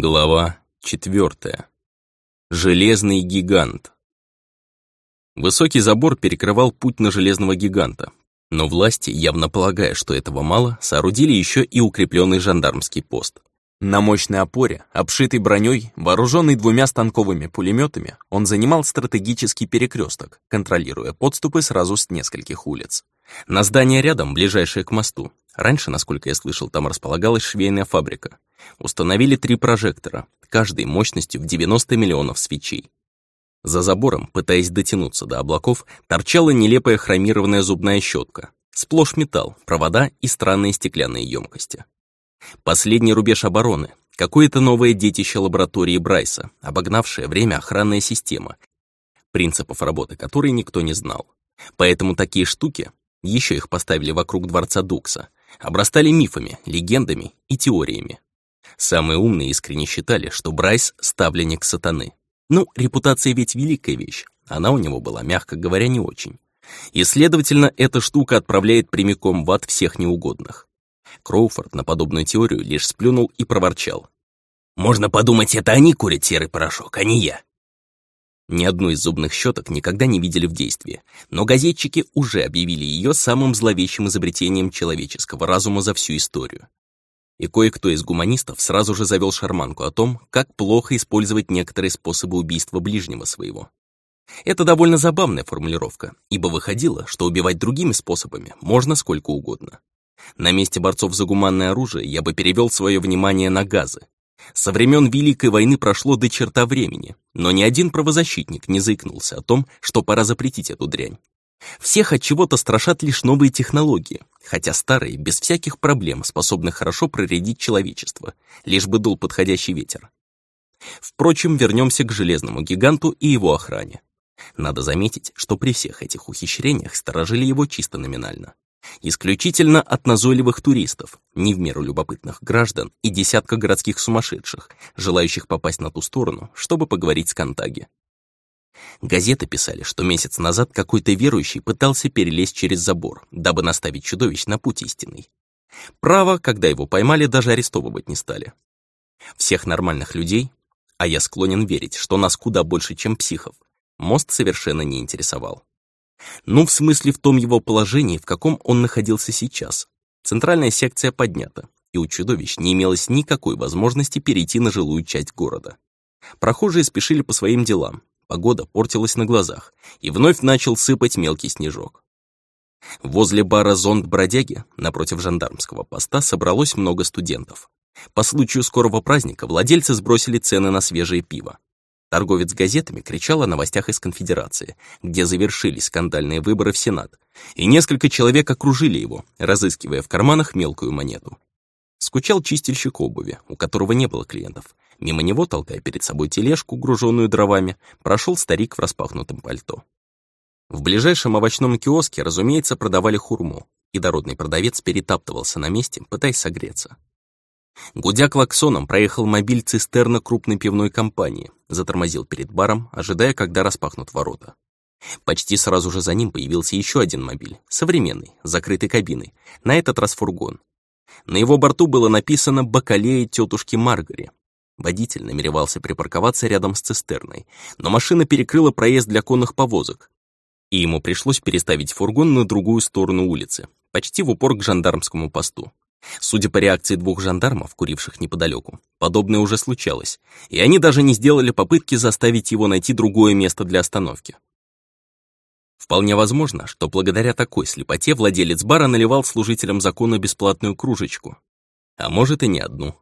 Глава четвертая. Железный гигант. Высокий забор перекрывал путь на железного гиганта, но власти, явно полагая, что этого мало, соорудили еще и укрепленный жандармский пост. На мощной опоре, обшитый броней, вооруженный двумя станковыми пулеметами, он занимал стратегический перекресток, контролируя подступы сразу с нескольких улиц. На здание рядом, ближайшее к мосту, раньше, насколько я слышал, там располагалась швейная фабрика, Установили три прожектора, каждый мощностью в 90 миллионов свечей. За забором, пытаясь дотянуться до облаков, торчала нелепая хромированная зубная щетка. Сплошь металл, провода и странные стеклянные емкости. Последний рубеж обороны, какое-то новое детище лаборатории Брайса, обогнавшее время охранная система, принципов работы которой никто не знал. Поэтому такие штуки, еще их поставили вокруг дворца Дукса, обрастали мифами, легендами и теориями. Самые умные искренне считали, что Брайс — ставленник сатаны. Ну, репутация ведь великая вещь. Она у него была, мягко говоря, не очень. И, следовательно, эта штука отправляет прямиком в ад всех неугодных. Кроуфорд на подобную теорию лишь сплюнул и проворчал. «Можно подумать, это они курят серый порошок, а не я». Ни одну из зубных щеток никогда не видели в действии, но газетчики уже объявили ее самым зловещим изобретением человеческого разума за всю историю и кое-кто из гуманистов сразу же завел шарманку о том, как плохо использовать некоторые способы убийства ближнего своего. Это довольно забавная формулировка, ибо выходило, что убивать другими способами можно сколько угодно. На месте борцов за гуманное оружие я бы перевел свое внимание на газы. Со времен Великой войны прошло до черта времени, но ни один правозащитник не заикнулся о том, что пора запретить эту дрянь. Всех от чего-то страшат лишь новые технологии, хотя старые, без всяких проблем, способны хорошо проредить человечество, лишь бы дул подходящий ветер. Впрочем, вернемся к железному гиганту и его охране. Надо заметить, что при всех этих ухищрениях сторожили его чисто номинально. Исключительно от назойливых туристов, не в меру любопытных граждан и десятка городских сумасшедших, желающих попасть на ту сторону, чтобы поговорить с Контаги. Газеты писали, что месяц назад какой-то верующий пытался перелезть через забор, дабы наставить чудовищ на путь истинный. Право, когда его поймали, даже арестовывать не стали. Всех нормальных людей, а я склонен верить, что нас куда больше, чем психов, мост совершенно не интересовал. Ну, в смысле в том его положении, в каком он находился сейчас. Центральная секция поднята, и у чудовищ не имелось никакой возможности перейти на жилую часть города. Прохожие спешили по своим делам, Погода портилась на глазах, и вновь начал сыпать мелкий снежок. Возле бара «Зонт бродяги» напротив жандармского поста собралось много студентов. По случаю скорого праздника владельцы сбросили цены на свежее пиво. Торговец газетами кричал о новостях из конфедерации, где завершились скандальные выборы в Сенат, и несколько человек окружили его, разыскивая в карманах мелкую монету. Скучал чистильщик обуви, у которого не было клиентов, Мимо него, толкая перед собой тележку, груженную дровами, прошел старик в распахнутом пальто. В ближайшем овощном киоске, разумеется, продавали хурму, и дородный продавец перетаптывался на месте, пытаясь согреться. Гудя клаксоном, проехал мобиль цистерна крупной пивной компании, затормозил перед баром, ожидая, когда распахнут ворота. Почти сразу же за ним появился еще один мобиль, современный, закрытой кабиной, на этот раз фургон. На его борту было написано «Бакалея тетушки Маргари», Водитель намеревался припарковаться рядом с цистерной, но машина перекрыла проезд для конных повозок, и ему пришлось переставить фургон на другую сторону улицы, почти в упор к жандармскому посту. Судя по реакции двух жандармов, куривших неподалеку, подобное уже случалось, и они даже не сделали попытки заставить его найти другое место для остановки. Вполне возможно, что благодаря такой слепоте владелец бара наливал служителям закона бесплатную кружечку, а может и не одну.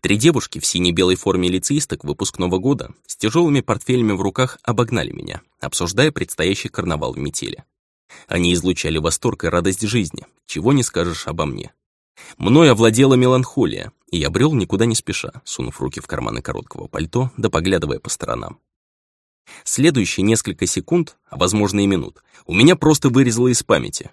Три девушки в сине-белой форме лицеисток выпускного года с тяжелыми портфелями в руках обогнали меня, обсуждая предстоящий карнавал в метели. Они излучали восторг и радость жизни, чего не скажешь обо мне. Мною овладела меланхолия, и я брел никуда не спеша, сунув руки в карманы короткого пальто, да поглядывая по сторонам. Следующие несколько секунд, а возможно и минут, у меня просто вырезало из памяти.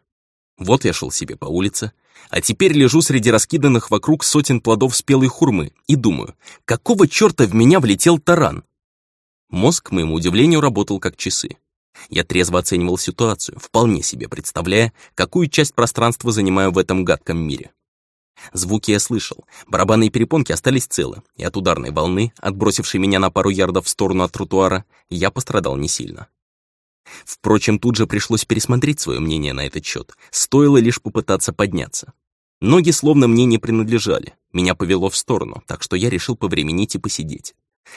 Вот я шел себе по улице, а теперь лежу среди раскиданных вокруг сотен плодов спелой хурмы и думаю, какого черта в меня влетел таран? Мозг, к моему удивлению, работал как часы. Я трезво оценивал ситуацию, вполне себе представляя, какую часть пространства занимаю в этом гадком мире. Звуки я слышал, барабанные перепонки остались целы, и от ударной волны, отбросившей меня на пару ярдов в сторону от тротуара, я пострадал не сильно. Впрочем, тут же пришлось пересмотреть свое мнение на этот счет. Стоило лишь попытаться подняться. Ноги словно мне не принадлежали. Меня повело в сторону, так что я решил повременить и посидеть.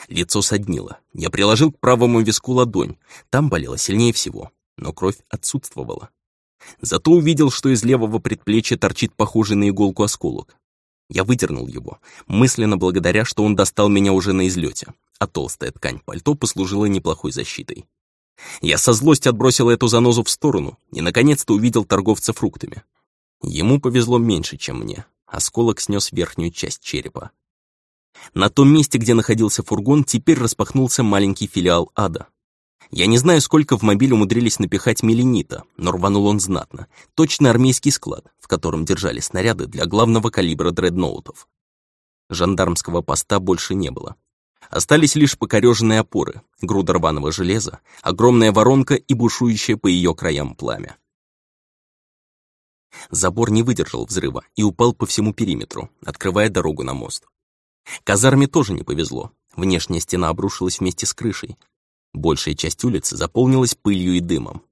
Лицо соднило. Я приложил к правому виску ладонь. Там болело сильнее всего, но кровь отсутствовала. Зато увидел, что из левого предплечья торчит похожий на иголку осколок. Я выдернул его, мысленно благодаря, что он достал меня уже на излете, а толстая ткань пальто послужила неплохой защитой. Я со злостью отбросил эту занозу в сторону и, наконец-то, увидел торговца фруктами. Ему повезло меньше, чем мне. Осколок снес верхнюю часть черепа. На том месте, где находился фургон, теперь распахнулся маленький филиал ада. Я не знаю, сколько в мобиль умудрились напихать меленита, но рванул он знатно. Точно армейский склад, в котором держали снаряды для главного калибра дредноутов. Жандармского поста больше не было. Остались лишь покореженные опоры, груда рваного железа, огромная воронка и бушующее по ее краям пламя. Забор не выдержал взрыва и упал по всему периметру, открывая дорогу на мост. Казарме тоже не повезло. Внешняя стена обрушилась вместе с крышей. Большая часть улицы заполнилась пылью и дымом.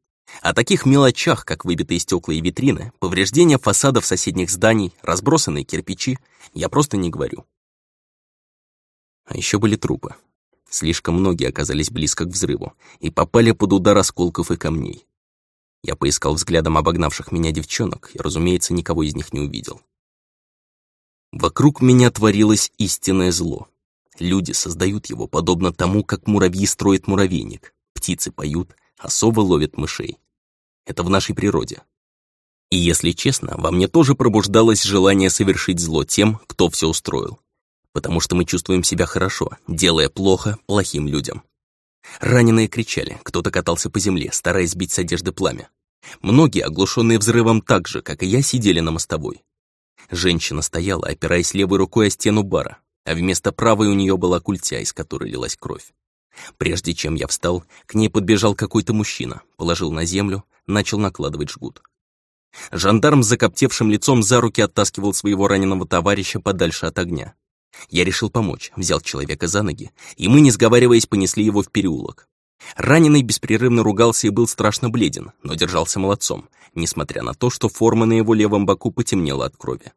О таких мелочах, как выбитые стекла и витрины, повреждения фасадов соседних зданий, разбросанные кирпичи, я просто не говорю. А еще были трупы. Слишком многие оказались близко к взрыву и попали под удар осколков и камней. Я поискал взглядом обогнавших меня девчонок и, разумеется, никого из них не увидел. Вокруг меня творилось истинное зло. Люди создают его подобно тому, как муравьи строят муравейник. Птицы поют, а совы ловят мышей. Это в нашей природе. И если честно, во мне тоже пробуждалось желание совершить зло тем, кто все устроил. Потому что мы чувствуем себя хорошо, делая плохо плохим людям. Раненые кричали, кто-то катался по земле, стараясь сбить с одежды пламя. Многие, оглушенные взрывом так же, как и я, сидели на мостовой. Женщина стояла, опираясь левой рукой о стену бара, а вместо правой у нее была культя, из которой лилась кровь. Прежде чем я встал, к ней подбежал какой-то мужчина, положил на землю, начал накладывать жгут. Жандарм с закоптевшим лицом за руки оттаскивал своего раненого товарища подальше от огня. Я решил помочь, взял человека за ноги, и мы, не сговариваясь, понесли его в переулок. Раненый беспрерывно ругался и был страшно бледен, но держался молодцом, несмотря на то, что форма на его левом боку потемнела от крови.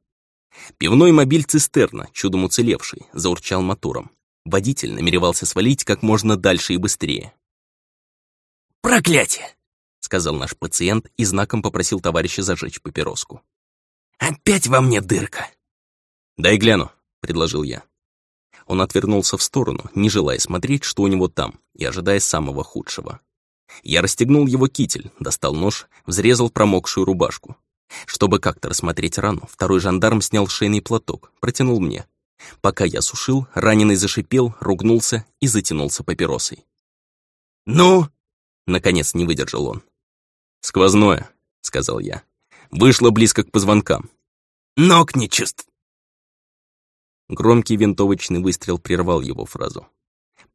Пивной мобиль «Цистерна», чудом уцелевший, заурчал мотором. Водитель намеревался свалить как можно дальше и быстрее. «Проклятие!» — сказал наш пациент и знаком попросил товарища зажечь папироску. «Опять во мне дырка!» «Дай гляну», — предложил я. Он отвернулся в сторону, не желая смотреть, что у него там, и ожидая самого худшего. Я расстегнул его китель, достал нож, взрезал промокшую рубашку. Чтобы как-то рассмотреть рану, второй жандарм снял шейный платок, протянул мне. Пока я сушил, раненый зашипел, ругнулся и затянулся папиросой. «Ну?» — наконец не выдержал он. «Сквозное», — сказал я. «Вышло близко к позвонкам». «Ног не чувств...» Громкий винтовочный выстрел прервал его фразу.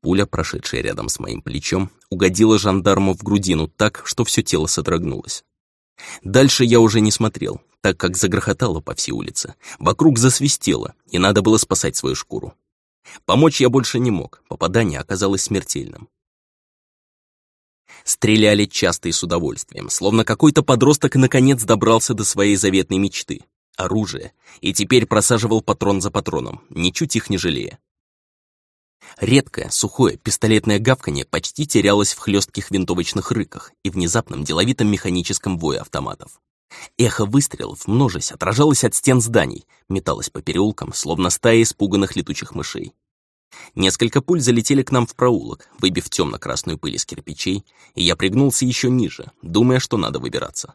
Пуля, прошедшая рядом с моим плечом, угодила жандарму в грудину так, что все тело содрогнулось. Дальше я уже не смотрел, так как загрохотало по всей улице. Вокруг засвистело, и надо было спасать свою шкуру. Помочь я больше не мог, попадание оказалось смертельным. Стреляли часто и с удовольствием, словно какой-то подросток наконец добрался до своей заветной мечты оружие, и теперь просаживал патрон за патроном, ничуть их не жалея. Редкое, сухое пистолетное гавканье почти терялось в хлестких винтовочных рыках и внезапном деловитом механическом вое автоматов. Эхо выстрелов, множесть, отражалось от стен зданий, металось по переулкам, словно стая испуганных летучих мышей. Несколько пуль залетели к нам в проулок, выбив темно-красную пыль из кирпичей, и я пригнулся еще ниже, думая, что надо выбираться.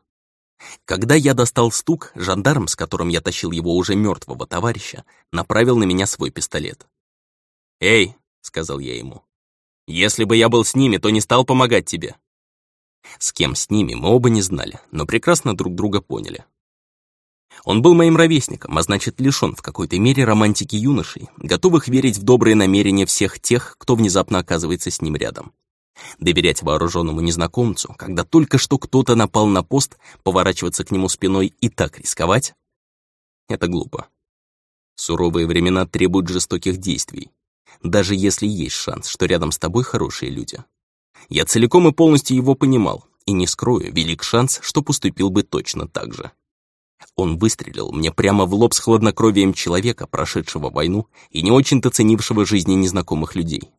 Когда я достал стук, жандарм, с которым я тащил его уже мертвого товарища, направил на меня свой пистолет. «Эй!» — сказал я ему. «Если бы я был с ними, то не стал помогать тебе». С кем с ними, мы оба не знали, но прекрасно друг друга поняли. Он был моим ровесником, а значит, лишён в какой-то мере романтики юношей, готовых верить в добрые намерения всех тех, кто внезапно оказывается с ним рядом. Доверять вооруженному незнакомцу, когда только что кто-то напал на пост, поворачиваться к нему спиной и так рисковать — это глупо. Суровые времена требуют жестоких действий, даже если есть шанс, что рядом с тобой хорошие люди. Я целиком и полностью его понимал, и не скрою, велик шанс, что поступил бы точно так же. Он выстрелил мне прямо в лоб с хладнокровием человека, прошедшего войну и не очень-то ценившего жизни незнакомых людей.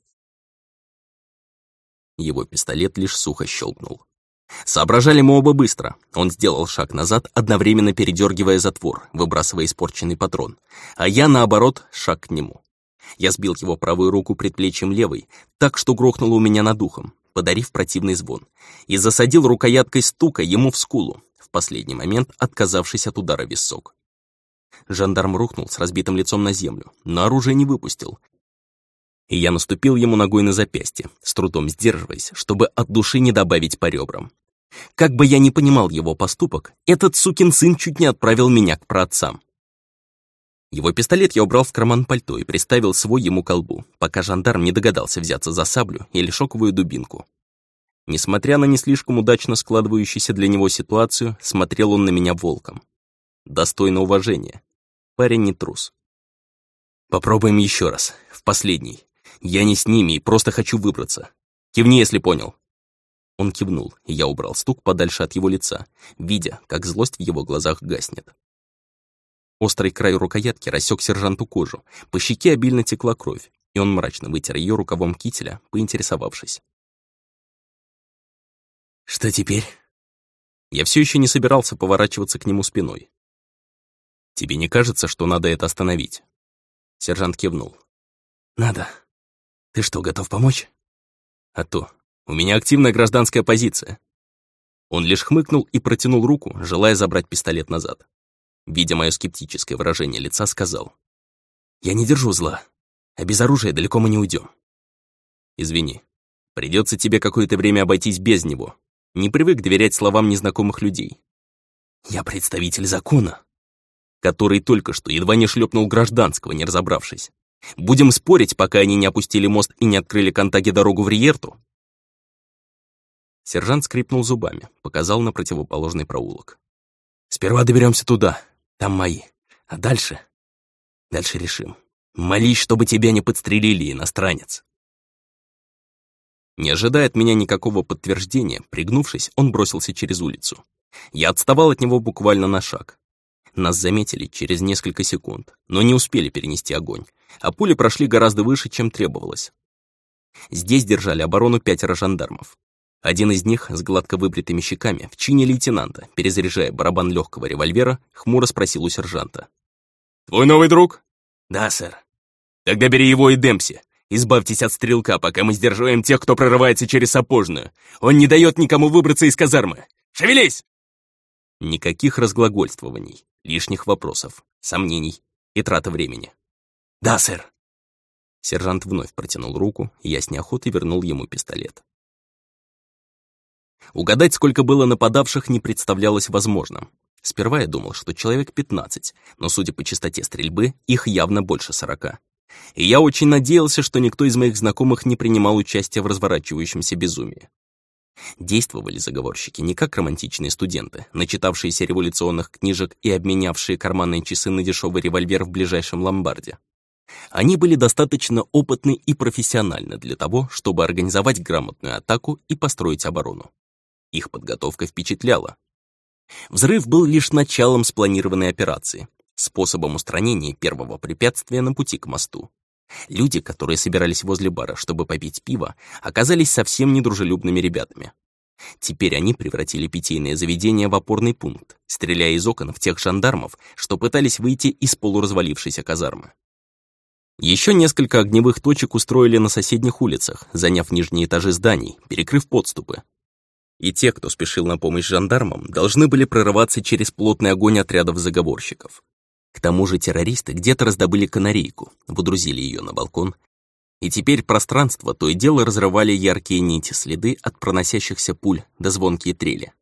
Его пистолет лишь сухо щелкнул. Соображали мы оба быстро. Он сделал шаг назад, одновременно передергивая затвор, выбрасывая испорченный патрон. А я, наоборот, шаг к нему. Я сбил его правую руку предплечьем левой, так что грохнуло у меня над ухом, подарив противный звон, и засадил рукояткой стука ему в скулу, в последний момент отказавшись от удара в висок. Жандарм рухнул с разбитым лицом на землю, но оружие не выпустил. И я наступил ему ногой на запястье, с трудом сдерживаясь, чтобы от души не добавить по ребрам. Как бы я ни понимал его поступок, этот сукин сын чуть не отправил меня к праотцам. Его пистолет я убрал в карман пальто и приставил свой ему колбу, пока жандарм не догадался взяться за саблю или шоковую дубинку. Несмотря на не слишком удачно складывающуюся для него ситуацию, смотрел он на меня волком. Достойно уважения. Парень не трус. Попробуем еще раз, в последний. Я не с ними и просто хочу выбраться. Кивни, если понял. Он кивнул, и я убрал стук подальше от его лица, видя, как злость в его глазах гаснет. Острый край рукоятки рассек сержанту кожу, по щеке обильно текла кровь, и он мрачно вытер ее рукавом кителя, поинтересовавшись. «Что теперь?» Я все еще не собирался поворачиваться к нему спиной. «Тебе не кажется, что надо это остановить?» Сержант кивнул. «Надо. Ты что, готов помочь?» «А то. У меня активная гражданская позиция». Он лишь хмыкнул и протянул руку, желая забрать пистолет назад видя мое скептическое выражение лица, сказал. «Я не держу зла, а без оружия далеко мы не уйдем. Извини, придется тебе какое-то время обойтись без него. Не привык доверять словам незнакомых людей. Я представитель закона, который только что едва не шлепнул гражданского, не разобравшись. Будем спорить, пока они не опустили мост и не открыли Контаге дорогу в Риерту?» Сержант скрипнул зубами, показал на противоположный проулок. «Сперва доберемся туда, там мои. А дальше? Дальше решим. Молись, чтобы тебя не подстрелили, иностранец. Не ожидая от меня никакого подтверждения, пригнувшись, он бросился через улицу. Я отставал от него буквально на шаг. Нас заметили через несколько секунд, но не успели перенести огонь, а пули прошли гораздо выше, чем требовалось. Здесь держали оборону пятеро жандармов. Один из них с гладко выбритыми щеками в чине лейтенанта, перезаряжая барабан легкого револьвера, хмуро спросил у сержанта. «Твой новый друг?» «Да, сэр». «Тогда бери его и Демпси. Избавьтесь от стрелка, пока мы сдерживаем тех, кто прорывается через сапожную. Он не дает никому выбраться из казармы. Шевелись!» Никаких разглагольствований, лишних вопросов, сомнений и трата времени. «Да, сэр». Сержант вновь протянул руку, и я с неохотой вернул ему пистолет. Угадать, сколько было нападавших, не представлялось возможным. Сперва я думал, что человек 15, но, судя по частоте стрельбы, их явно больше 40. И я очень надеялся, что никто из моих знакомых не принимал участия в разворачивающемся безумии. Действовали заговорщики не как романтичные студенты, начитавшиеся революционных книжек и обменявшие карманные часы на дешевый револьвер в ближайшем ломбарде. Они были достаточно опытны и профессиональны для того, чтобы организовать грамотную атаку и построить оборону. Их подготовка впечатляла. Взрыв был лишь началом спланированной операции, способом устранения первого препятствия на пути к мосту. Люди, которые собирались возле бара, чтобы попить пиво, оказались совсем недружелюбными ребятами. Теперь они превратили питейное заведение в опорный пункт, стреляя из окон в тех жандармов, что пытались выйти из полуразвалившейся казармы. Еще несколько огневых точек устроили на соседних улицах, заняв нижние этажи зданий, перекрыв подступы, и те, кто спешил на помощь жандармам, должны были прорываться через плотный огонь отрядов заговорщиков. К тому же террористы где-то раздобыли канарейку, водрузили ее на балкон, и теперь пространство то и дело разрывали яркие нити следы от проносящихся пуль до звонкие трели.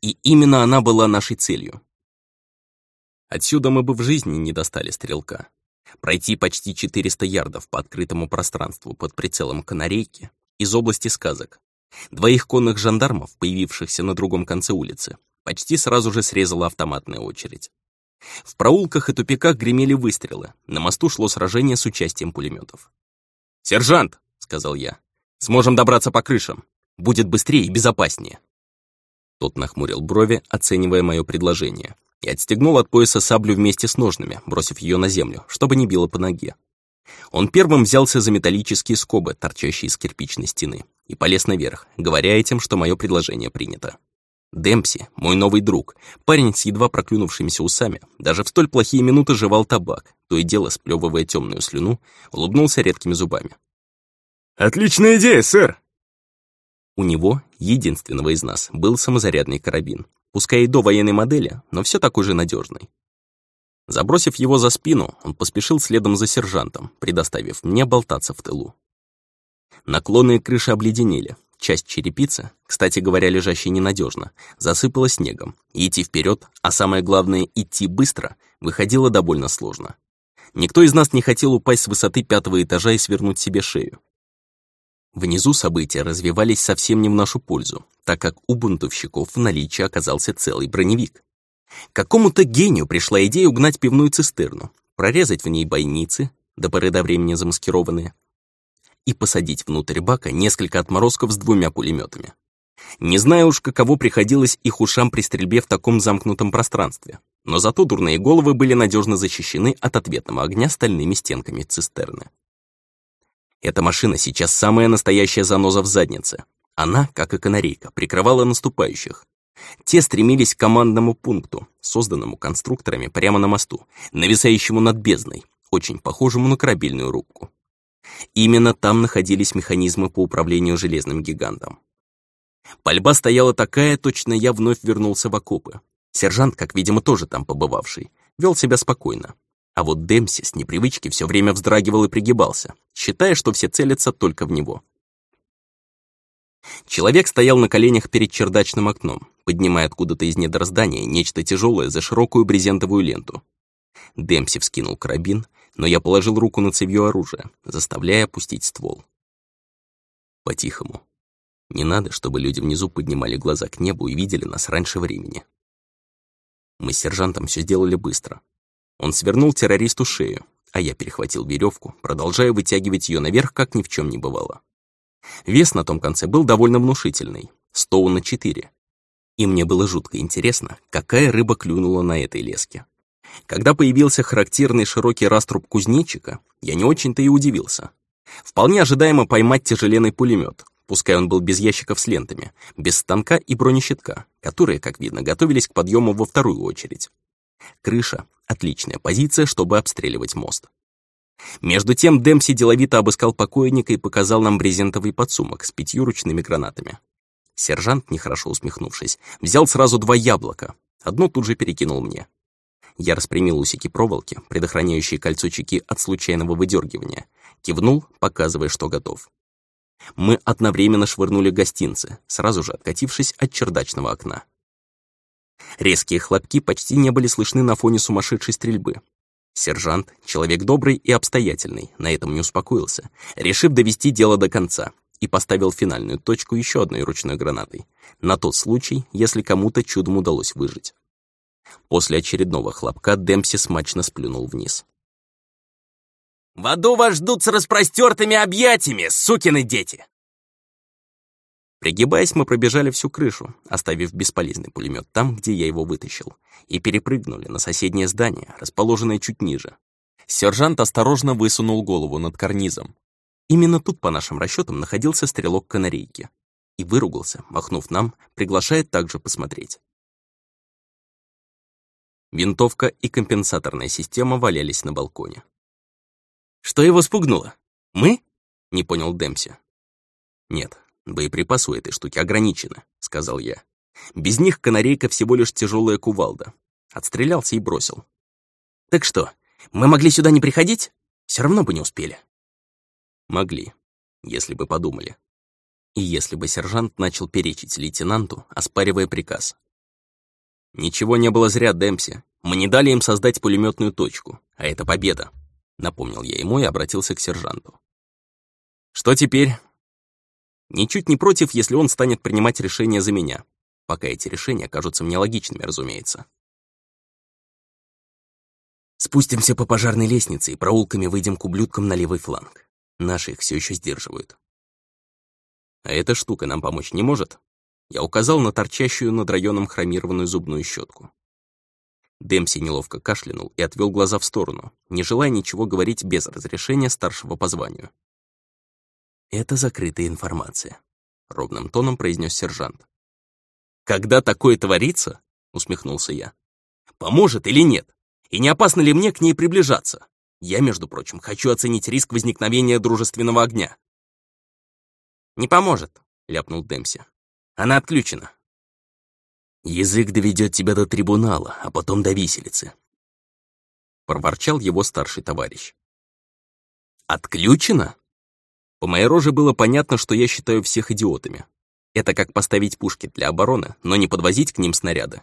И именно она была нашей целью. Отсюда мы бы в жизни не достали стрелка. Пройти почти 400 ярдов по открытому пространству под прицелом канарейки из области сказок Двоих конных жандармов, появившихся на другом конце улицы, почти сразу же срезала автоматная очередь. В проулках и тупиках гремели выстрелы, на мосту шло сражение с участием пулеметов. «Сержант!» — сказал я. «Сможем добраться по крышам. Будет быстрее и безопаснее». Тот нахмурил брови, оценивая мое предложение, и отстегнул от пояса саблю вместе с ножными, бросив ее на землю, чтобы не било по ноге. Он первым взялся за металлические скобы, торчащие из кирпичной стены, и полез наверх, говоря этим, что мое предложение принято. Демпси, мой новый друг, парень с едва проклюнувшимися усами, даже в столь плохие минуты жевал табак, то и дело сплевывая темную слюну, улыбнулся редкими зубами. «Отличная идея, сэр!» У него, единственного из нас, был самозарядный карабин, пускай и до военной модели, но все такой же надежный. Забросив его за спину, он поспешил следом за сержантом, предоставив мне болтаться в тылу. Наклонные крыши обледенели, часть черепицы, кстати говоря, лежащей ненадежно, засыпала снегом, и идти вперед, а самое главное, идти быстро, выходило довольно сложно. Никто из нас не хотел упасть с высоты пятого этажа и свернуть себе шею. Внизу события развивались совсем не в нашу пользу, так как у бунтовщиков в наличии оказался целый броневик. Какому-то гению пришла идея угнать пивную цистерну, прорезать в ней бойницы, до поры до времени замаскированные, и посадить внутрь бака несколько отморозков с двумя пулеметами. Не знаю уж, каково приходилось их ушам при стрельбе в таком замкнутом пространстве, но зато дурные головы были надежно защищены от ответного огня стальными стенками цистерны. Эта машина сейчас самая настоящая заноза в заднице. Она, как и канарейка, прикрывала наступающих. Те стремились к командному пункту, созданному конструкторами прямо на мосту, нависающему над бездной, очень похожему на корабельную рубку. Именно там находились механизмы по управлению железным гигантом. Пальба стояла такая, точно я вновь вернулся в окопы. Сержант, как видимо, тоже там побывавший, вел себя спокойно. А вот Демси с непривычки все время вздрагивал и пригибался, считая, что все целятся только в него. Человек стоял на коленях перед чердачным окном, поднимая откуда-то из недр здания нечто тяжелое за широкую брезентовую ленту. Демси вскинул карабин, но я положил руку на цевьё оружия, заставляя опустить ствол. По-тихому. Не надо, чтобы люди внизу поднимали глаза к небу и видели нас раньше времени. Мы с сержантом все сделали быстро, он свернул террористу шею, а я перехватил веревку, продолжая вытягивать ее наверх, как ни в чем не бывало. Вес на том конце был довольно внушительный — стоу на четыре. И мне было жутко интересно, какая рыба клюнула на этой леске. Когда появился характерный широкий раструб кузнечика, я не очень-то и удивился. Вполне ожидаемо поймать тяжеленный пулемет, пускай он был без ящиков с лентами, без станка и бронещитка, которые, как видно, готовились к подъему во вторую очередь. Крыша — отличная позиция, чтобы обстреливать мост. Между тем Демпси деловито обыскал покойника и показал нам брезентовый подсумок с пятью ручными гранатами. Сержант, нехорошо усмехнувшись, взял сразу два яблока. Одно тут же перекинул мне. Я распрямил усики проволоки, предохраняющие кольцо чеки от случайного выдергивания, кивнул, показывая, что готов. Мы одновременно швырнули гостинцы, сразу же откатившись от чердачного окна. Резкие хлопки почти не были слышны на фоне сумасшедшей стрельбы. Сержант, человек добрый и обстоятельный, на этом не успокоился, решив довести дело до конца, и поставил финальную точку еще одной ручной гранатой, на тот случай, если кому-то чудом удалось выжить. После очередного хлопка Демпси смачно сплюнул вниз. «В аду вас ждут с распростертыми объятиями, сукины дети!» Пригибаясь, мы пробежали всю крышу, оставив бесполезный пулемет там, где я его вытащил, и перепрыгнули на соседнее здание, расположенное чуть ниже. Сержант осторожно высунул голову над карнизом. Именно тут, по нашим расчетам, находился стрелок канарейки. И выругался, махнув нам, приглашая также посмотреть. Винтовка и компенсаторная система валялись на балконе. «Что его спугнуло? Мы?» — не понял Демпси. «Нет, «Боеприпасы у этой штуки ограничены», — сказал я. «Без них канарейка всего лишь тяжелая кувалда». Отстрелялся и бросил. «Так что, мы могли сюда не приходить? Все равно бы не успели». Могли, если бы подумали. И если бы сержант начал перечить лейтенанту, оспаривая приказ. «Ничего не было зря, Демпси. Мы не дали им создать пулеметную точку, а это победа», — напомнил я ему и обратился к сержанту. «Что теперь? Ничуть не против, если он станет принимать решения за меня, пока эти решения кажутся мне логичными, разумеется. Спустимся по пожарной лестнице и проулками выйдем к ублюдкам на левый фланг. Наши их все еще сдерживают. А эта штука нам помочь не может? Я указал на торчащую над районом хромированную зубную щетку. Демси неловко кашлянул и отвел глаза в сторону, не желая ничего говорить без разрешения старшего по званию. «Это закрытая информация», — ровным тоном произнес сержант. «Когда такое творится?» — усмехнулся я. «Поможет или нет? И не опасно ли мне к ней приближаться? Я, между прочим, хочу оценить риск возникновения дружественного огня». «Не поможет», — ляпнул Демси. «Она отключена». «Язык доведет тебя до трибунала, а потом до виселицы», — проворчал его старший товарищ. «Отключена?» По моей роже было понятно, что я считаю всех идиотами. Это как поставить пушки для обороны, но не подвозить к ним снаряды.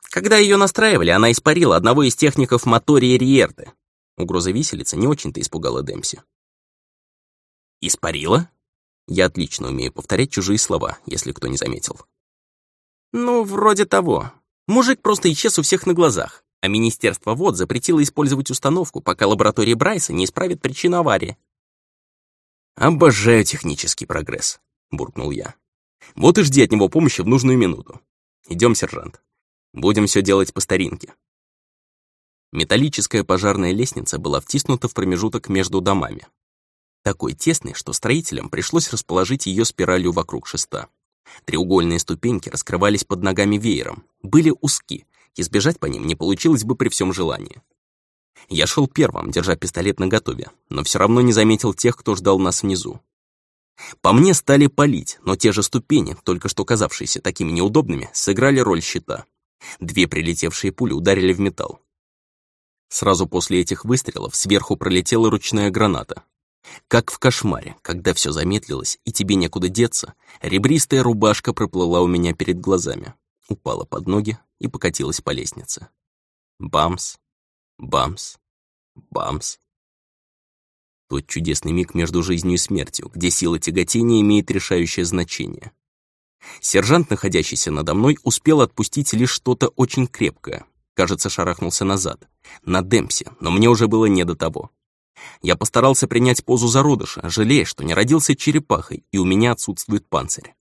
Когда ее настраивали, она испарила одного из техников мотории Риерты. Угроза виселицы не очень-то испугала Демси. «Испарила?» Я отлично умею повторять чужие слова, если кто не заметил. «Ну, вроде того. Мужик просто исчез у всех на глазах, а Министерство ВОД запретило использовать установку, пока лаборатория Брайса не исправит причину аварии». «Обожаю технический прогресс», — буркнул я. «Вот и жди от него помощи в нужную минуту. Идем, сержант. Будем все делать по старинке». Металлическая пожарная лестница была втиснута в промежуток между домами. Такой тесный, что строителям пришлось расположить ее спиралью вокруг шеста. Треугольные ступеньки раскрывались под ногами веером, были узки, и сбежать по ним не получилось бы при всем желании. Я шел первым, держа пистолет наготове, но все равно не заметил тех, кто ждал нас внизу. По мне стали палить, но те же ступени, только что казавшиеся такими неудобными, сыграли роль щита. Две прилетевшие пули ударили в металл. Сразу после этих выстрелов сверху пролетела ручная граната. Как в кошмаре, когда все замедлилось и тебе некуда деться, ребристая рубашка проплыла у меня перед глазами, упала под ноги и покатилась по лестнице. Бамс, Бамс, бамс. Тот чудесный миг между жизнью и смертью, где сила тяготения имеет решающее значение. Сержант, находящийся надо мной, успел отпустить лишь что-то очень крепкое. Кажется, шарахнулся назад. На Демпсе, но мне уже было не до того. Я постарался принять позу зародыша, жалея, что не родился черепахой, и у меня отсутствует панцирь.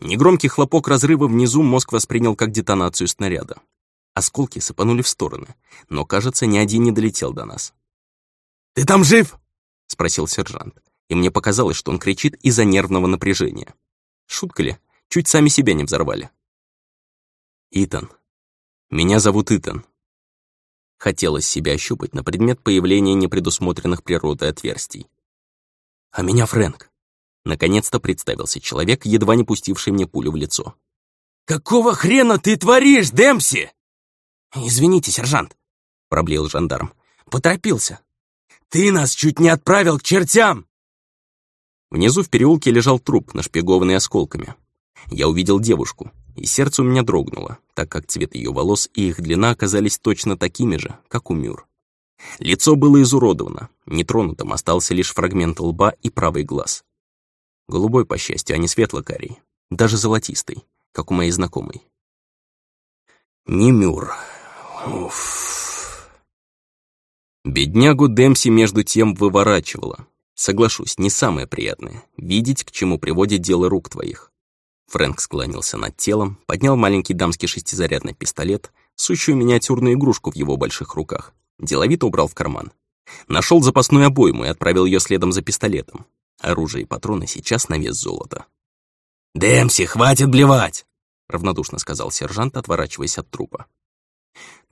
Негромкий хлопок разрыва внизу мозг воспринял как детонацию снаряда. Осколки сыпанули в стороны, но, кажется, ни один не долетел до нас. «Ты там жив?» — спросил сержант, и мне показалось, что он кричит из-за нервного напряжения. Шутка ли? Чуть сами себя не взорвали. «Итан. Меня зовут Итан». Хотелось себя ощупать на предмет появления непредусмотренных природой отверстий. «А меня Фрэнк». Наконец-то представился человек, едва не пустивший мне пулю в лицо. «Какого хрена ты творишь, Демси?» «Извините, сержант», — проблеял жандарм. «Поторопился». «Ты нас чуть не отправил к чертям!» Внизу в переулке лежал труп, нашпигованный осколками. Я увидел девушку, и сердце у меня дрогнуло, так как цвет ее волос и их длина оказались точно такими же, как у Мюр. Лицо было изуродовано, нетронутым остался лишь фрагмент лба и правый глаз. Голубой, по счастью, а не светло-карий, даже золотистый, как у моей знакомой. Не Мюр, Уф. Беднягу Демси между тем выворачивало. Соглашусь, не самое приятное — видеть, к чему приводит дело рук твоих. Фрэнк склонился над телом, поднял маленький дамский шестизарядный пистолет, сущую миниатюрную игрушку в его больших руках. Деловито убрал в карман. Нашел запасную обойму и отправил ее следом за пистолетом. Оружие и патроны сейчас на вес золота. «Дэмси, хватит блевать!» — равнодушно сказал сержант, отворачиваясь от трупа.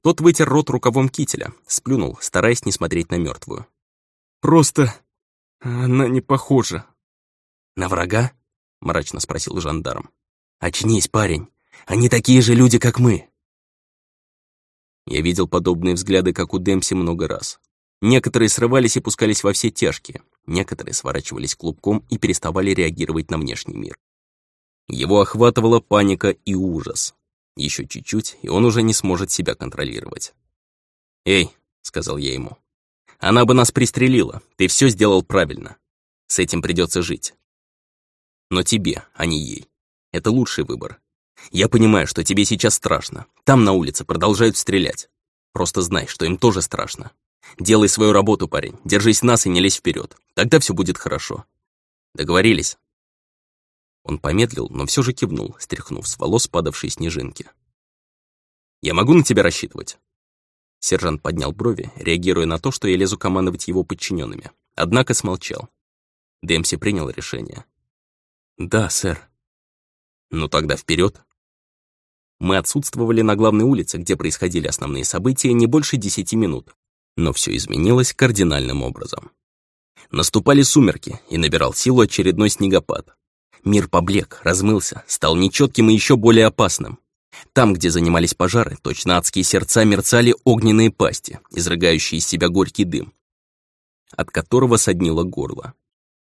Тот вытер рот рукавом кителя, сплюнул, стараясь не смотреть на мертвую. «Просто она не похожа». «На врага?» — мрачно спросил жандарм. «Очнись, парень. Они такие же люди, как мы». Я видел подобные взгляды, как у Демси, много раз. Некоторые срывались и пускались во все тяжкие, некоторые сворачивались клубком и переставали реагировать на внешний мир. Его охватывала паника и ужас. Еще чуть-чуть, и он уже не сможет себя контролировать. «Эй», — сказал я ему, — «она бы нас пристрелила, ты все сделал правильно. С этим придется жить. Но тебе, а не ей. Это лучший выбор. Я понимаю, что тебе сейчас страшно. Там на улице продолжают стрелять. Просто знай, что им тоже страшно. Делай свою работу, парень. Держись нас и не лезь вперед. Тогда все будет хорошо. Договорились?» Он помедлил, но все же кивнул, стряхнув с волос падавшие снежинки. «Я могу на тебя рассчитывать?» Сержант поднял брови, реагируя на то, что я лезу командовать его подчиненными. Однако смолчал. Демси принял решение. «Да, сэр». «Ну тогда вперед. Мы отсутствовали на главной улице, где происходили основные события, не больше десяти минут. Но все изменилось кардинальным образом. Наступали сумерки, и набирал силу очередной снегопад. Мир поблек, размылся, стал нечетким и еще более опасным. Там, где занимались пожары, точно адские сердца мерцали огненные пасти, изрыгающие из себя горький дым, от которого соднило горло.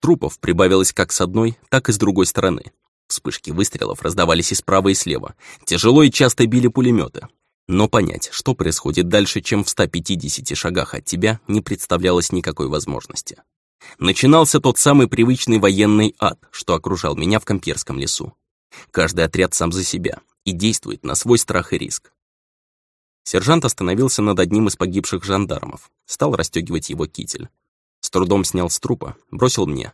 Трупов прибавилось как с одной, так и с другой стороны. Вспышки выстрелов раздавались и справа, и слева. Тяжело и часто били пулеметы. Но понять, что происходит дальше, чем в 150 шагах от тебя, не представлялось никакой возможности. Начинался тот самый привычный военный ад, что окружал меня в Камперском лесу. Каждый отряд сам за себя и действует на свой страх и риск. Сержант остановился над одним из погибших жандармов, стал расстегивать его китель. Трудом снял с трупа, бросил мне.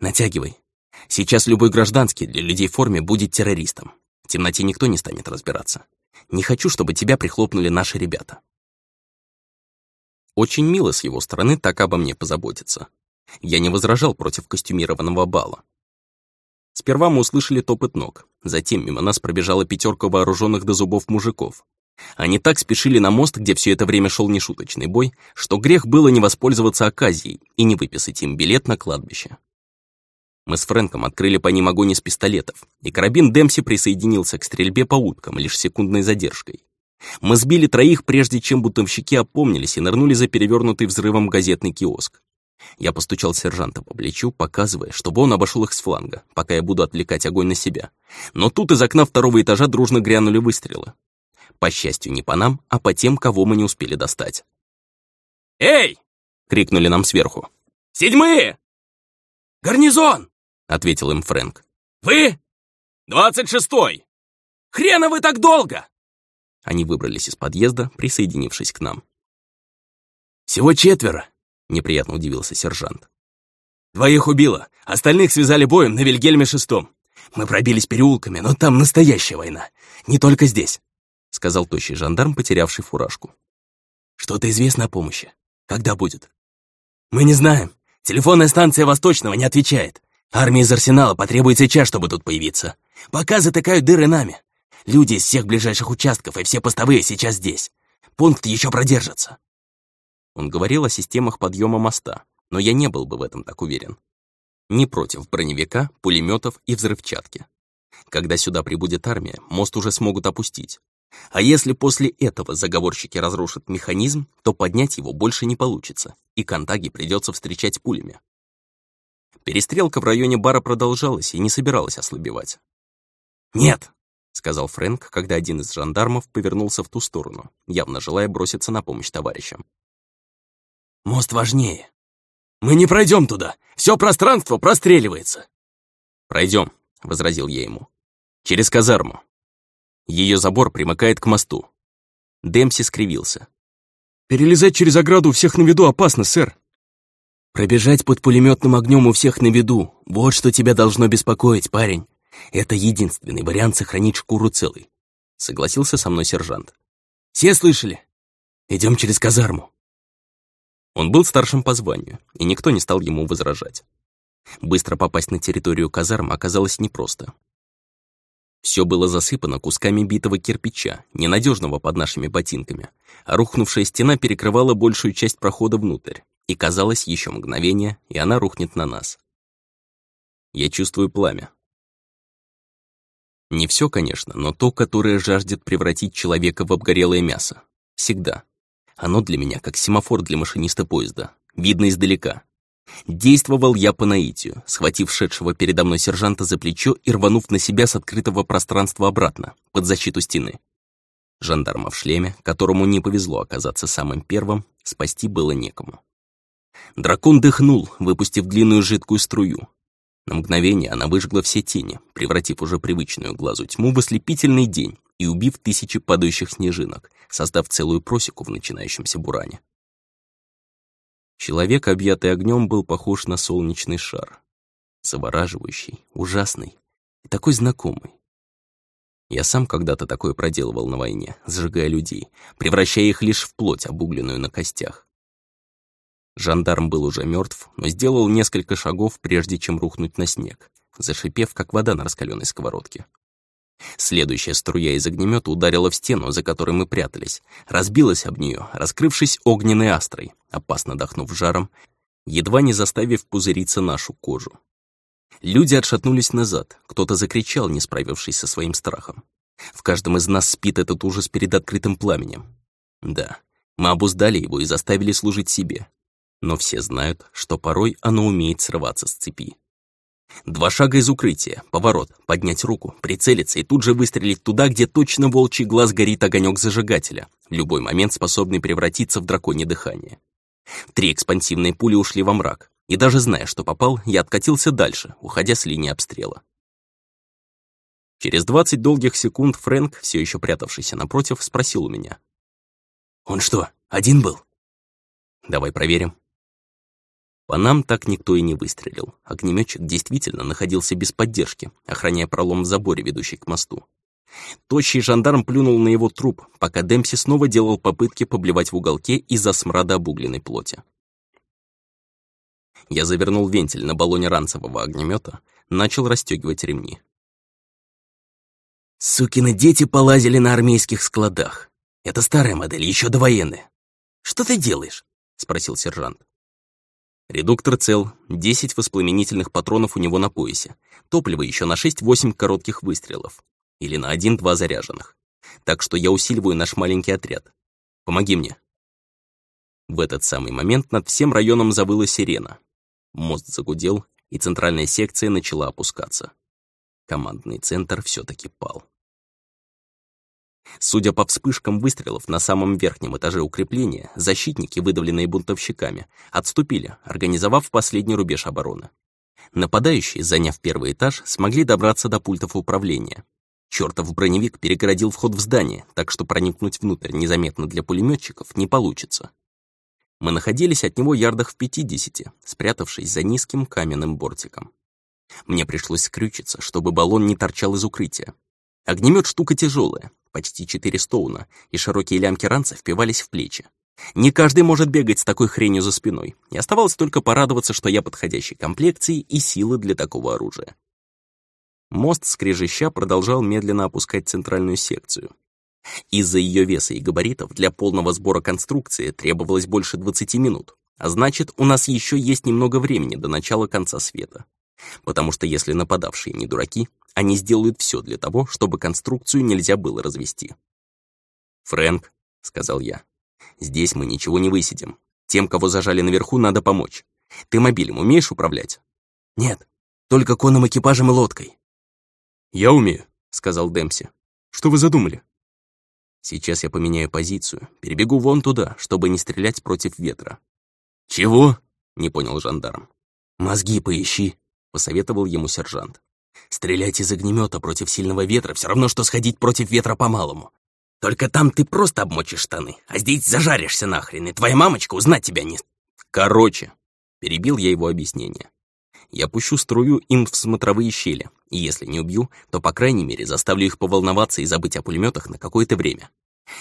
«Натягивай. Сейчас любой гражданский для людей в форме будет террористом. В темноте никто не станет разбираться. Не хочу, чтобы тебя прихлопнули наши ребята». Очень мило с его стороны так обо мне позаботиться. Я не возражал против костюмированного бала. Сперва мы услышали топот ног, затем мимо нас пробежала пятерка вооруженных до зубов мужиков. Они так спешили на мост, где все это время шел нешуточный бой, что грех было не воспользоваться оказией и не выписать им билет на кладбище. Мы с Фрэнком открыли по ним огонь из пистолетов, и карабин Демси присоединился к стрельбе по уткам лишь секундной задержкой. Мы сбили троих, прежде чем бутовщики опомнились и нырнули за перевернутый взрывом газетный киоск. Я постучал сержанта по плечу, показывая, чтобы он обошел их с фланга, пока я буду отвлекать огонь на себя. Но тут из окна второго этажа дружно грянули выстрелы. По счастью, не по нам, а по тем, кого мы не успели достать. «Эй!» — крикнули нам сверху. «Седьмые!» «Гарнизон!» — ответил им Фрэнк. «Вы?» «Двадцать шестой!» «Хрена вы так долго!» Они выбрались из подъезда, присоединившись к нам. «Всего четверо!» — неприятно удивился сержант. «Двоих убило, остальных связали боем на Вильгельме шестом. Мы пробились переулками, но там настоящая война, не только здесь», — сказал тощий жандарм, потерявший фуражку. «Что-то известно о помощи. Когда будет?» «Мы не знаем. Телефонная станция Восточного не отвечает. Армии из Арсенала потребуется час, чтобы тут появиться. Пока затыкают дыры нами. Люди из всех ближайших участков и все постовые сейчас здесь. Пункт еще продержится». Он говорил о системах подъема моста, но я не был бы в этом так уверен. Не против броневика, пулеметов и взрывчатки. Когда сюда прибудет армия, мост уже смогут опустить. А если после этого заговорщики разрушат механизм, то поднять его больше не получится, и Контаги придется встречать пулями. Перестрелка в районе бара продолжалась и не собиралась ослабевать. «Нет, — сказал Фрэнк, когда один из жандармов повернулся в ту сторону, явно желая броситься на помощь товарищам. «Мост важнее. Мы не пройдем туда. Все пространство простреливается». «Пройдем», — возразил я ему. «Через казарму. Ее забор примыкает к мосту». Демпси скривился. «Перелезать через ограду у всех на виду опасно, сэр». «Пробежать под пулеметным огнем у всех на виду — вот что тебя должно беспокоить, парень. Это единственный вариант сохранить шкуру целой», — согласился со мной сержант. «Все слышали? Идем через казарму». Он был старшим по званию, и никто не стал ему возражать. Быстро попасть на территорию казарм оказалось непросто. Все было засыпано кусками битого кирпича, ненадежного под нашими ботинками, а рухнувшая стена перекрывала большую часть прохода внутрь, и казалось еще мгновение, и она рухнет на нас. Я чувствую пламя, не все, конечно, но то, которое жаждет превратить человека в обгорелое мясо. Всегда. Оно для меня как семафор для машиниста поезда. Видно издалека. Действовал я по наитию, схватив шедшего передо мной сержанта за плечо и рванув на себя с открытого пространства обратно, под защиту стены. Жандарма в шлеме, которому не повезло оказаться самым первым, спасти было некому. Дракон дыхнул, выпустив длинную жидкую струю, на мгновение она выжгла все тени, превратив уже привычную глазу тьму в ослепительный день и убив тысячи падающих снежинок, создав целую просеку в начинающемся буране. Человек, объятый огнем, был похож на солнечный шар. Завораживающий, ужасный и такой знакомый. Я сам когда-то такое проделывал на войне, сжигая людей, превращая их лишь в плоть, обугленную на костях. Жандарм был уже мертв, но сделал несколько шагов, прежде чем рухнуть на снег, зашипев, как вода на раскаленной сковородке. Следующая струя из огнемета ударила в стену, за которой мы прятались, разбилась об нее, раскрывшись огненной астрой, опасно дохнув жаром, едва не заставив пузыриться нашу кожу. Люди отшатнулись назад, кто-то закричал, не справившись со своим страхом. В каждом из нас спит этот ужас перед открытым пламенем. Да, мы обуздали его и заставили служить себе. Но все знают, что порой оно умеет срываться с цепи. Два шага из укрытия, поворот, поднять руку, прицелиться и тут же выстрелить туда, где точно волчий глаз горит огонек зажигателя, в любой момент способный превратиться в драконье дыхание. Три экспансивные пули ушли во мрак, и даже зная, что попал, я откатился дальше, уходя с линии обстрела. Через 20 долгих секунд Фрэнк, все еще прятавшийся напротив, спросил у меня. «Он что, один был?» «Давай проверим», по нам так никто и не выстрелил. Огнеметчик действительно находился без поддержки, охраняя пролом в заборе, ведущий к мосту. Тощий жандарм плюнул на его труп, пока Демпси снова делал попытки поблевать в уголке из-за смрада обугленной плоти. Я завернул вентиль на баллоне ранцевого огнемета, начал расстегивать ремни. «Сукины дети полазили на армейских складах. Это старая модель, еще довоенная. Что ты делаешь?» — спросил сержант. Редуктор цел, 10 воспламенительных патронов у него на поясе, топливо еще на 6-8 коротких выстрелов. Или на 1-2 заряженных. Так что я усиливаю наш маленький отряд. Помоги мне. В этот самый момент над всем районом завыла сирена. Мост загудел, и центральная секция начала опускаться. Командный центр все таки пал. Судя по вспышкам выстрелов на самом верхнем этаже укрепления, защитники, выдавленные бунтовщиками, отступили, организовав последний рубеж обороны. Нападающие, заняв первый этаж, смогли добраться до пультов управления. Чёртов броневик перегородил вход в здание, так что проникнуть внутрь незаметно для пулеметчиков не получится. Мы находились от него ярдах в 50, спрятавшись за низким каменным бортиком. Мне пришлось скрючиться, чтобы баллон не торчал из укрытия. Огнемет штука тяжелая, почти 4 стоуна, и широкие лямки ранца впивались в плечи. Не каждый может бегать с такой хренью за спиной, и оставалось только порадоваться, что я подходящей комплекции и силы для такого оружия. Мост скрежеща продолжал медленно опускать центральную секцию. Из-за ее веса и габаритов для полного сбора конструкции требовалось больше 20 минут, а значит, у нас еще есть немного времени до начала конца света. Потому что если нападавшие не дураки, они сделают все для того, чтобы конструкцию нельзя было развести. «Фрэнк», — сказал я, — «здесь мы ничего не высидим. Тем, кого зажали наверху, надо помочь. Ты мобилем умеешь управлять?» «Нет, только конным экипажем и лодкой». «Я умею», — сказал Демпси. «Что вы задумали?» «Сейчас я поменяю позицию, перебегу вон туда, чтобы не стрелять против ветра». «Чего?» — не понял жандарм. «Мозги поищи», — посоветовал ему сержант. Стрелять из огнемета против сильного ветра все равно, что сходить против ветра по-малому. Только там ты просто обмочишь штаны, а здесь зажаришься нахрен, и твоя мамочка узнать тебя не... Короче, перебил я его объяснение. Я пущу струю им в смотровые щели, и если не убью, то, по крайней мере, заставлю их поволноваться и забыть о пулеметах на какое-то время.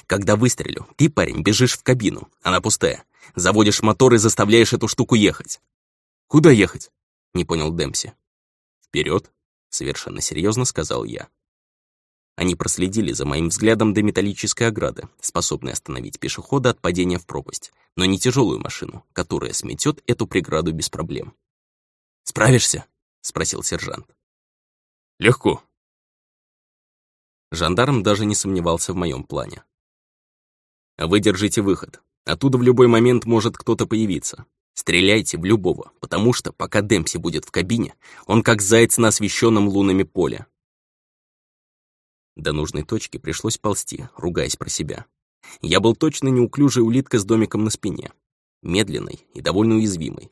Когда выстрелю, ты, парень, бежишь в кабину, она пустая. Заводишь мотор и заставляешь эту штуку ехать. Куда ехать? Не понял Демпси. Вперед, совершенно серьезно сказал я. Они проследили за моим взглядом до металлической ограды, способной остановить пешехода от падения в пропасть, но не тяжелую машину, которая сметет эту преграду без проблем. «Справишься?» — спросил сержант. «Легко». Жандарм даже не сомневался в моем плане. «Вы держите выход. Оттуда в любой момент может кто-то появиться. Стреляйте в любого, потому что, пока Демпси будет в кабине, он как заяц на освещенном лунами поле. До нужной точки пришлось ползти, ругаясь про себя. Я был точно неуклюжей улиткой с домиком на спине. Медленной и довольно уязвимой.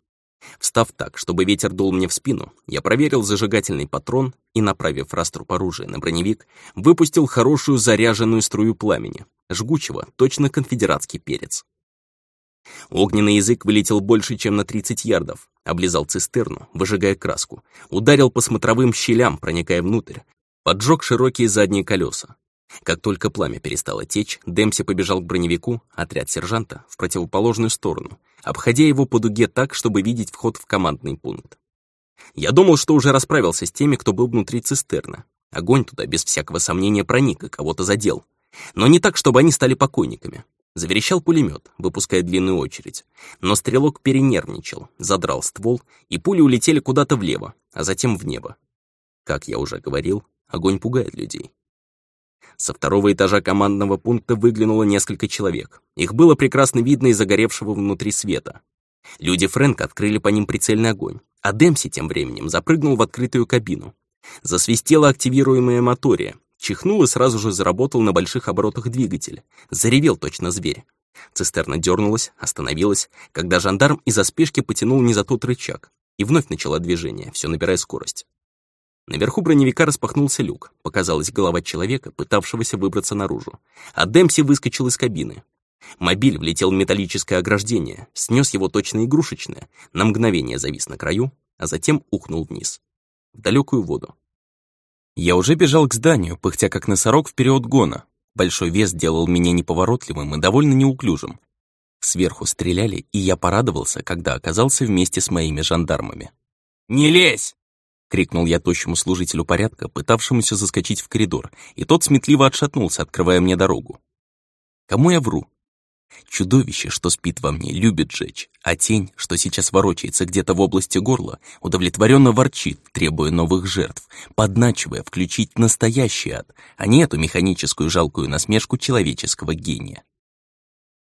Встав так, чтобы ветер дул мне в спину, я проверил зажигательный патрон и, направив раструб оружия на броневик, выпустил хорошую заряженную струю пламени, жгучего, точно конфедератский перец. Огненный язык вылетел больше, чем на 30 ярдов, облизал цистерну, выжигая краску, ударил по смотровым щелям, проникая внутрь, поджег широкие задние колеса. Как только пламя перестало течь, Демси побежал к броневику, отряд сержанта, в противоположную сторону, обходя его по дуге так, чтобы видеть вход в командный пункт. Я думал, что уже расправился с теми, кто был внутри цистерны. Огонь туда без всякого сомнения проник и кого-то задел. Но не так, чтобы они стали покойниками. Заверещал пулемет, выпуская длинную очередь. Но стрелок перенервничал, задрал ствол, и пули улетели куда-то влево, а затем в небо. Как я уже говорил, огонь пугает людей. Со второго этажа командного пункта выглянуло несколько человек. Их было прекрасно видно из загоревшего внутри света. Люди Фрэнка открыли по ним прицельный огонь, а Демси тем временем запрыгнул в открытую кабину. Засвистела активируемая мотория, чихнул и сразу же заработал на больших оборотах двигатель. Заревел точно зверь. Цистерна дернулась, остановилась, когда жандарм из-за спешки потянул не за тот рычаг, и вновь начала движение, все набирая скорость. Наверху броневика распахнулся люк, показалась голова человека, пытавшегося выбраться наружу, а Демпси выскочил из кабины. Мобиль влетел в металлическое ограждение, снес его точно игрушечное, на мгновение завис на краю, а затем ухнул вниз, в далекую воду. Я уже бежал к зданию, пыхтя как носорог в период гона. Большой вес делал меня неповоротливым и довольно неуклюжим. Сверху стреляли, и я порадовался, когда оказался вместе с моими жандармами. «Не лезь!» — крикнул я тощему служителю порядка, пытавшемуся заскочить в коридор, и тот сметливо отшатнулся, открывая мне дорогу. Кому я вру? Чудовище, что спит во мне, любит жечь, а тень, что сейчас ворочается где-то в области горла, удовлетворенно ворчит, требуя новых жертв, подначивая включить настоящий ад, а не эту механическую жалкую насмешку человеческого гения.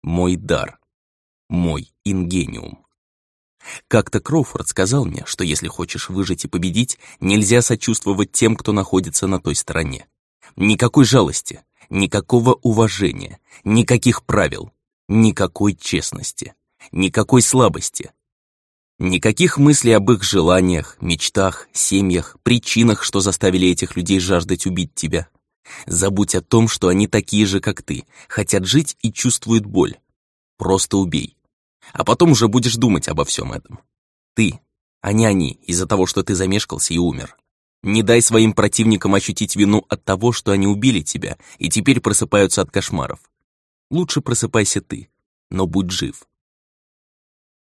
Мой дар. Мой ингениум. Как-то Кроуфорд сказал мне, что если хочешь выжить и победить, нельзя сочувствовать тем, кто находится на той стороне. Никакой жалости, никакого уважения, никаких правил, никакой честности, никакой слабости. Никаких мыслей об их желаниях, мечтах, семьях, причинах, что заставили этих людей жаждать убить тебя. Забудь о том, что они такие же, как ты, хотят жить и чувствуют боль. Просто убей. А потом уже будешь думать обо всем этом. Ты, а не они, из-за того, что ты замешкался и умер. Не дай своим противникам ощутить вину от того, что они убили тебя и теперь просыпаются от кошмаров. Лучше просыпайся ты, но будь жив.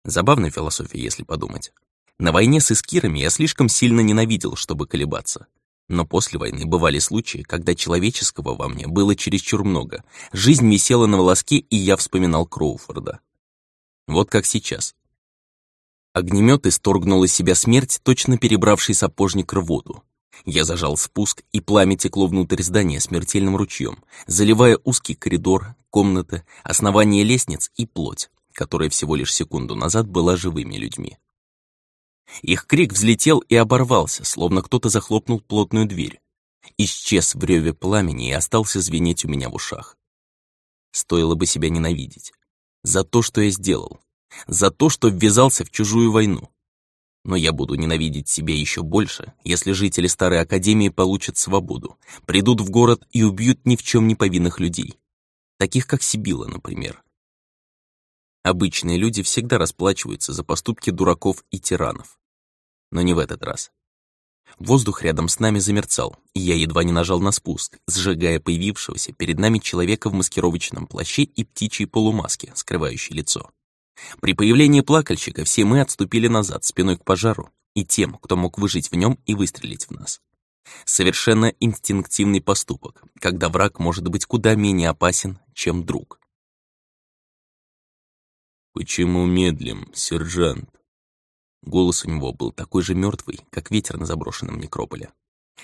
Забавная философия, если подумать. На войне с эскирами я слишком сильно ненавидел, чтобы колебаться. Но после войны бывали случаи, когда человеческого во мне было чересчур много. Жизнь висела на волоске, и я вспоминал Кроуфорда. Вот как сейчас. Огнемет исторгнул из себя смерть, точно перебравший сапожник рвоту. Я зажал спуск, и пламя текло внутрь здания смертельным ручьем, заливая узкий коридор, комнаты, основание лестниц и плоть, которая всего лишь секунду назад была живыми людьми. Их крик взлетел и оборвался, словно кто-то захлопнул плотную дверь. Исчез в реве пламени и остался звенеть у меня в ушах. Стоило бы себя ненавидеть за то, что я сделал, за то, что ввязался в чужую войну. Но я буду ненавидеть себя еще больше, если жители Старой Академии получат свободу, придут в город и убьют ни в чем не повинных людей. Таких, как Сибила, например. Обычные люди всегда расплачиваются за поступки дураков и тиранов. Но не в этот раз. Воздух рядом с нами замерцал, и я едва не нажал на спуск, сжигая появившегося перед нами человека в маскировочном плаще и птичьей полумаске, скрывающей лицо. При появлении плакальщика все мы отступили назад, спиной к пожару, и тем, кто мог выжить в нем и выстрелить в нас. Совершенно инстинктивный поступок, когда враг может быть куда менее опасен, чем друг. «Почему медлим, сержант?» Голос у него был такой же мертвый, как ветер на заброшенном некрополе.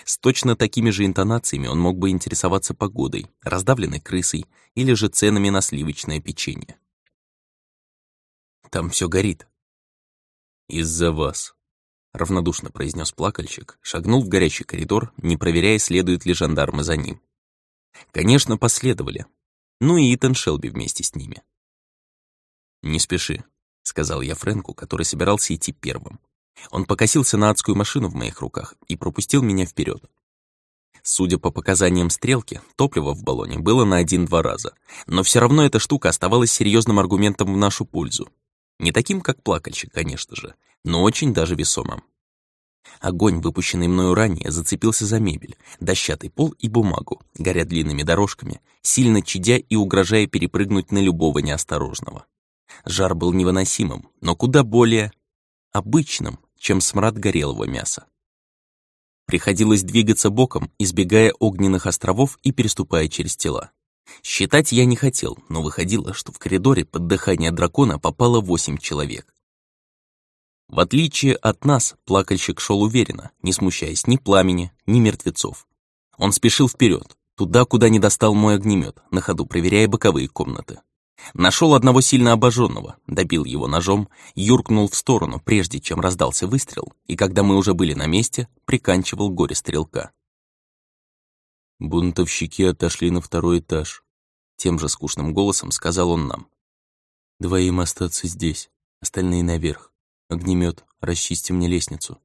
С точно такими же интонациями он мог бы интересоваться погодой, раздавленной крысой или же ценами на сливочное печенье. «Там все горит». «Из-за вас», — равнодушно произнес плакальщик, шагнул в горячий коридор, не проверяя, следуют ли жандармы за ним. Конечно, последовали. Ну и Итан Шелби вместе с ними. «Не спеши. — сказал я Фрэнку, который собирался идти первым. Он покосился на адскую машину в моих руках и пропустил меня вперед. Судя по показаниям стрелки, топливо в баллоне было на один-два раза, но все равно эта штука оставалась серьезным аргументом в нашу пользу. Не таким, как плакальщик, конечно же, но очень даже весомым. Огонь, выпущенный мною ранее, зацепился за мебель, дощатый пол и бумагу, горя длинными дорожками, сильно чадя и угрожая перепрыгнуть на любого неосторожного. Жар был невыносимым, но куда более обычным, чем смрад горелого мяса. Приходилось двигаться боком, избегая огненных островов и переступая через тела. Считать я не хотел, но выходило, что в коридоре под дыхание дракона попало восемь человек. В отличие от нас, плакальщик шел уверенно, не смущаясь ни пламени, ни мертвецов. Он спешил вперед, туда, куда не достал мой огнемет, на ходу проверяя боковые комнаты. Нашел одного сильно обожженного, добил его ножом, юркнул в сторону, прежде чем раздался выстрел, и когда мы уже были на месте, приканчивал горе стрелка. Бунтовщики отошли на второй этаж. Тем же скучным голосом сказал он нам. Двоим остаться здесь, остальные наверх. Огнемет, расчисти мне лестницу.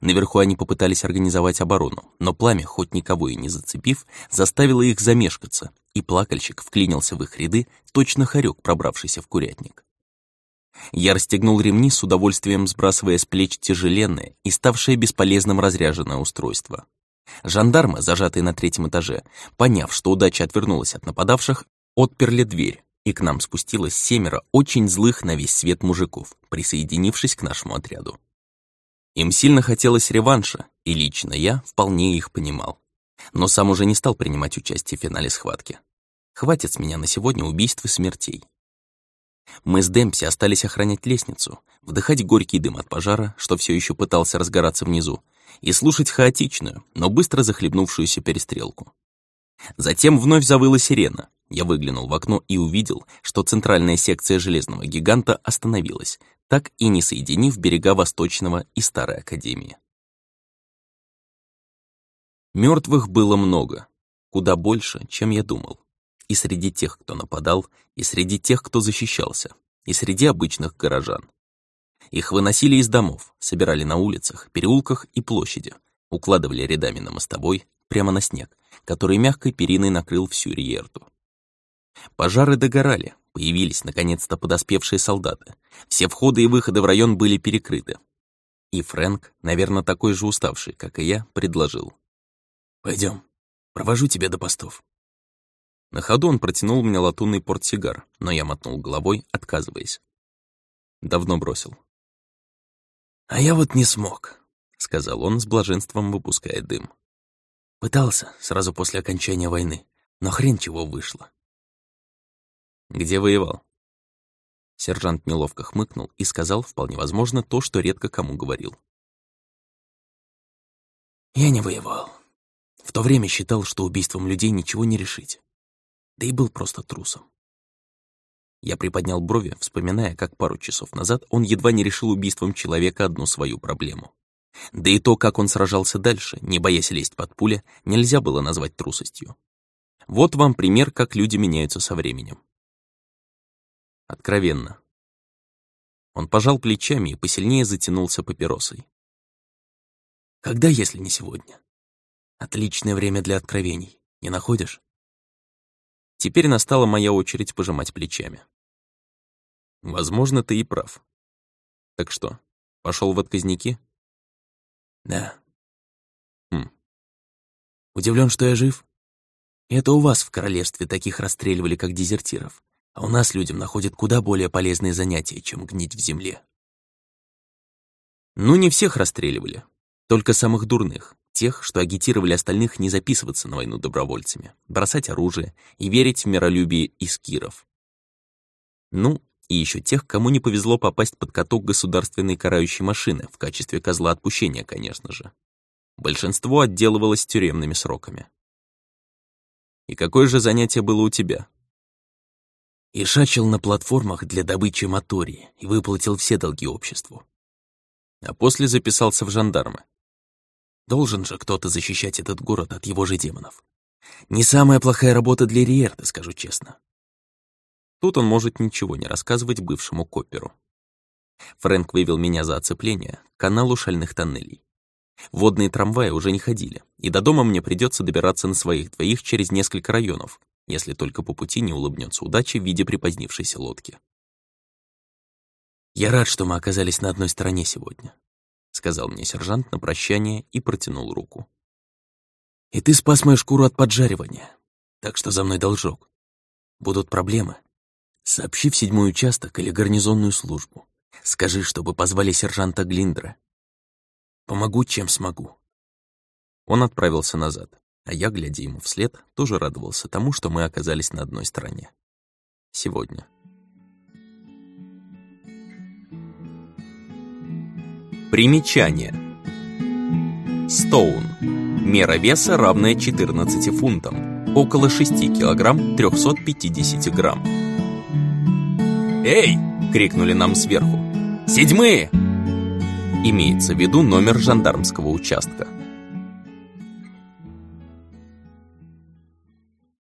Наверху они попытались организовать оборону, но пламя, хоть никого и не зацепив, заставило их замешкаться, и плакальщик вклинился в их ряды, точно хорек, пробравшийся в курятник. Я расстегнул ремни с удовольствием, сбрасывая с плеч тяжеленное и ставшее бесполезным разряженное устройство. Жандармы, зажатые на третьем этаже, поняв, что удача отвернулась от нападавших, отперли дверь, и к нам спустилось семеро очень злых на весь свет мужиков, присоединившись к нашему отряду. Им сильно хотелось реванша, и лично я вполне их понимал. Но сам уже не стал принимать участие в финале схватки. Хватит с меня на сегодня убийств и смертей. Мы с Демпси остались охранять лестницу, вдыхать горький дым от пожара, что все еще пытался разгораться внизу, и слушать хаотичную, но быстро захлебнувшуюся перестрелку. Затем вновь завыла сирена. Я выглянул в окно и увидел, что центральная секция железного гиганта остановилась, так и не соединив берега Восточного и Старой Академии. Мертвых было много, куда больше, чем я думал. И среди тех, кто нападал, и среди тех, кто защищался, и среди обычных горожан. Их выносили из домов, собирали на улицах, переулках и площади, укладывали рядами на мостовой, прямо на снег, который мягкой периной накрыл всю Риерту. Пожары догорали, Появились, наконец-то, подоспевшие солдаты. Все входы и выходы в район были перекрыты. И Фрэнк, наверное, такой же уставший, как и я, предложил. Пойдем, провожу тебя до постов». На ходу он протянул мне латунный портсигар, но я мотнул головой, отказываясь. Давно бросил. «А я вот не смог», — сказал он с блаженством, выпуская дым. Пытался сразу после окончания войны, но хрен чего вышло. Где воевал?» Сержант неловко хмыкнул и сказал, вполне возможно, то, что редко кому говорил. «Я не воевал. В то время считал, что убийством людей ничего не решить. Да и был просто трусом. Я приподнял брови, вспоминая, как пару часов назад он едва не решил убийством человека одну свою проблему. Да и то, как он сражался дальше, не боясь лезть под пуля, нельзя было назвать трусостью. Вот вам пример, как люди меняются со временем. Откровенно. Он пожал плечами и посильнее затянулся папиросой. Когда, если не сегодня? Отличное время для откровений, не находишь? Теперь настала моя очередь пожимать плечами. Возможно, ты и прав. Так что, пошел в отказники? Да. Хм. Удивлен, что я жив? Это у вас в королевстве таких расстреливали, как дезертиров. А у нас людям находят куда более полезные занятия, чем гнить в земле. Ну, не всех расстреливали, только самых дурных, тех, что агитировали остальных не записываться на войну добровольцами, бросать оружие и верить в миролюбие искиров. Ну, и еще тех, кому не повезло попасть под каток государственной карающей машины в качестве козла отпущения, конечно же. Большинство отделывалось тюремными сроками. И какое же занятие было у тебя? и шачил на платформах для добычи мотории и выплатил все долги обществу. А после записался в жандармы. Должен же кто-то защищать этот город от его же демонов. Не самая плохая работа для Риерта, скажу честно. Тут он может ничего не рассказывать бывшему коперу. Фрэнк вывел меня за оцепление к каналу шальных тоннелей. Водные трамваи уже не ходили, и до дома мне придется добираться на своих двоих через несколько районов, если только по пути не улыбнется удача в виде припозднившейся лодки. «Я рад, что мы оказались на одной стороне сегодня», — сказал мне сержант на прощание и протянул руку. «И ты спас мою шкуру от поджаривания, так что за мной должок. Будут проблемы. Сообщи в седьмой участок или гарнизонную службу. Скажи, чтобы позвали сержанта Глиндера. Помогу, чем смогу». Он отправился назад, а я, глядя ему вслед, тоже радовался тому, что мы оказались на одной стороне. Сегодня. Примечание. Стоун. Мера веса равная 14 фунтам. Около 6 килограмм 350 грамм. «Эй!» — крикнули нам сверху. «Седьмые!» Имеется в виду номер жандармского участка.